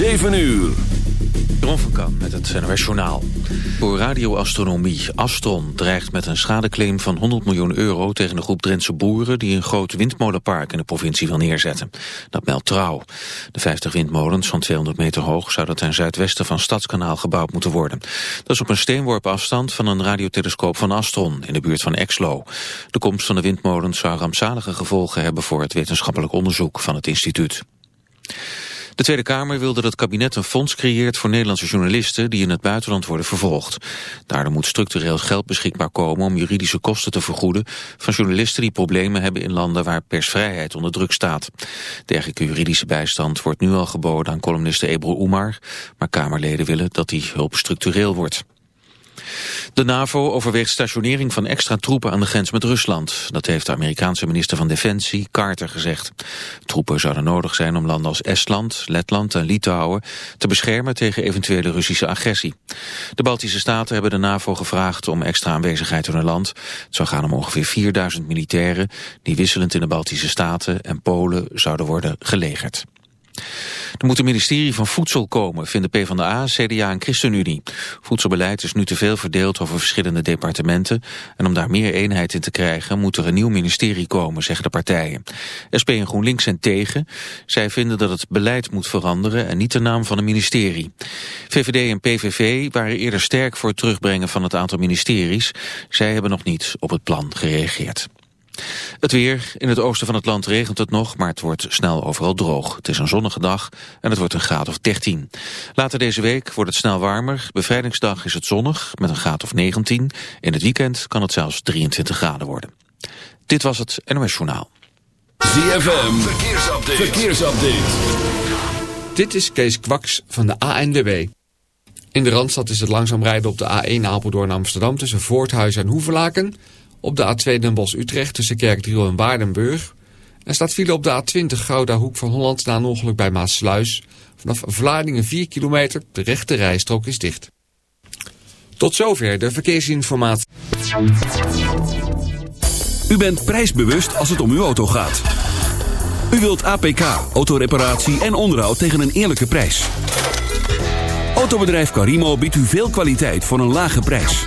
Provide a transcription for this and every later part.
7 uur. Ron met het NOS Journaal. Voor radioastronomie Astron dreigt met een schadeclaim van 100 miljoen euro... tegen een groep Drentse boeren die een groot windmolenpark in de provincie wil neerzetten. Dat meldt Trouw. De 50 windmolens van 200 meter hoog zouden ten zuidwesten van Stadskanaal gebouwd moeten worden. Dat is op een steenworp afstand van een radiotelescoop van Astron in de buurt van Exlo. De komst van de windmolens zou rampzalige gevolgen hebben voor het wetenschappelijk onderzoek van het instituut. De Tweede Kamer wil dat het kabinet een fonds creëert voor Nederlandse journalisten die in het buitenland worden vervolgd. Daardoor moet structureel geld beschikbaar komen om juridische kosten te vergoeden van journalisten die problemen hebben in landen waar persvrijheid onder druk staat. Dergelijke juridische bijstand wordt nu al geboden aan columniste Ebro Oemar, maar Kamerleden willen dat die hulp structureel wordt. De NAVO overweegt stationering van extra troepen aan de grens met Rusland. Dat heeft de Amerikaanse minister van Defensie Carter gezegd. Troepen zouden nodig zijn om landen als Estland, Letland en Litouwen te beschermen tegen eventuele Russische agressie. De Baltische Staten hebben de NAVO gevraagd om extra aanwezigheid in hun land. Het zou gaan om ongeveer 4000 militairen die wisselend in de Baltische Staten en Polen zouden worden gelegerd. Er moet een ministerie van Voedsel komen, vinden PvdA, CDA en ChristenUnie. Voedselbeleid is nu te veel verdeeld over verschillende departementen... en om daar meer eenheid in te krijgen moet er een nieuw ministerie komen, zeggen de partijen. SP en GroenLinks zijn tegen. Zij vinden dat het beleid moet veranderen en niet de naam van een ministerie. VVD en PVV waren eerder sterk voor het terugbrengen van het aantal ministeries. Zij hebben nog niet op het plan gereageerd. Het weer. In het oosten van het land regent het nog, maar het wordt snel overal droog. Het is een zonnige dag en het wordt een graad of 13. Later deze week wordt het snel warmer. Bevrijdingsdag is het zonnig met een graad of 19. In het weekend kan het zelfs 23 graden worden. Dit was het NOS Journaal. ZFM. Verkeersupdate. Verkeersupdate. Dit is Kees Kwaks van de ANWB. In de Randstad is het langzaam rijden op de A1 Apeldoorn Amsterdam tussen Voorthuis en Hoevelaken... Op de A2 Den Bosch-Utrecht tussen Kerkdriel en Waardenburg. Er staat file op de A20 Gouda Hoek van Holland na een ongeluk bij Maasluis. Vanaf Vlaardingen 4 kilometer, de rechte rijstrook is dicht. Tot zover de verkeersinformatie. U bent prijsbewust als het om uw auto gaat. U wilt APK, autoreparatie en onderhoud tegen een eerlijke prijs. Autobedrijf Carimo biedt u veel kwaliteit voor een lage prijs.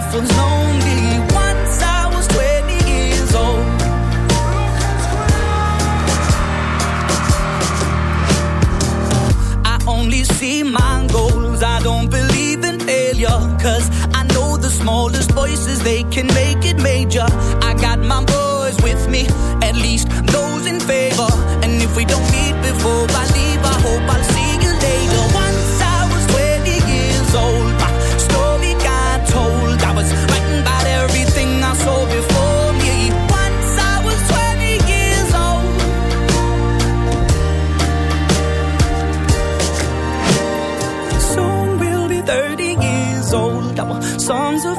before I don't believe in failure. Cause I know the smallest voices, they can make it major. I got my boys with me, at least those in favor. And if we don't keep it, I leave, I hope I'll see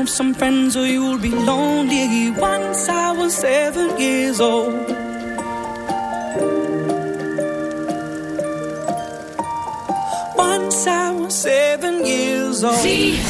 Yourself some friends or you'll be lonely. Once I was seven years old. Once I was seven years old. If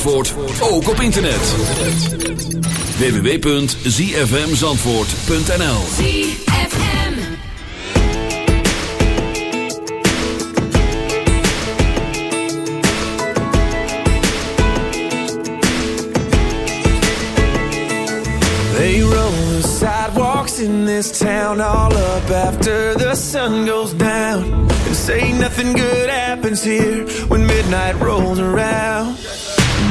Zandvoort ook op internet. www.zfmzandvoort.nl ZFM. They roll the sidewalks in this town all up after the sun goes down. And say nothing good happens here when midnight rolls around.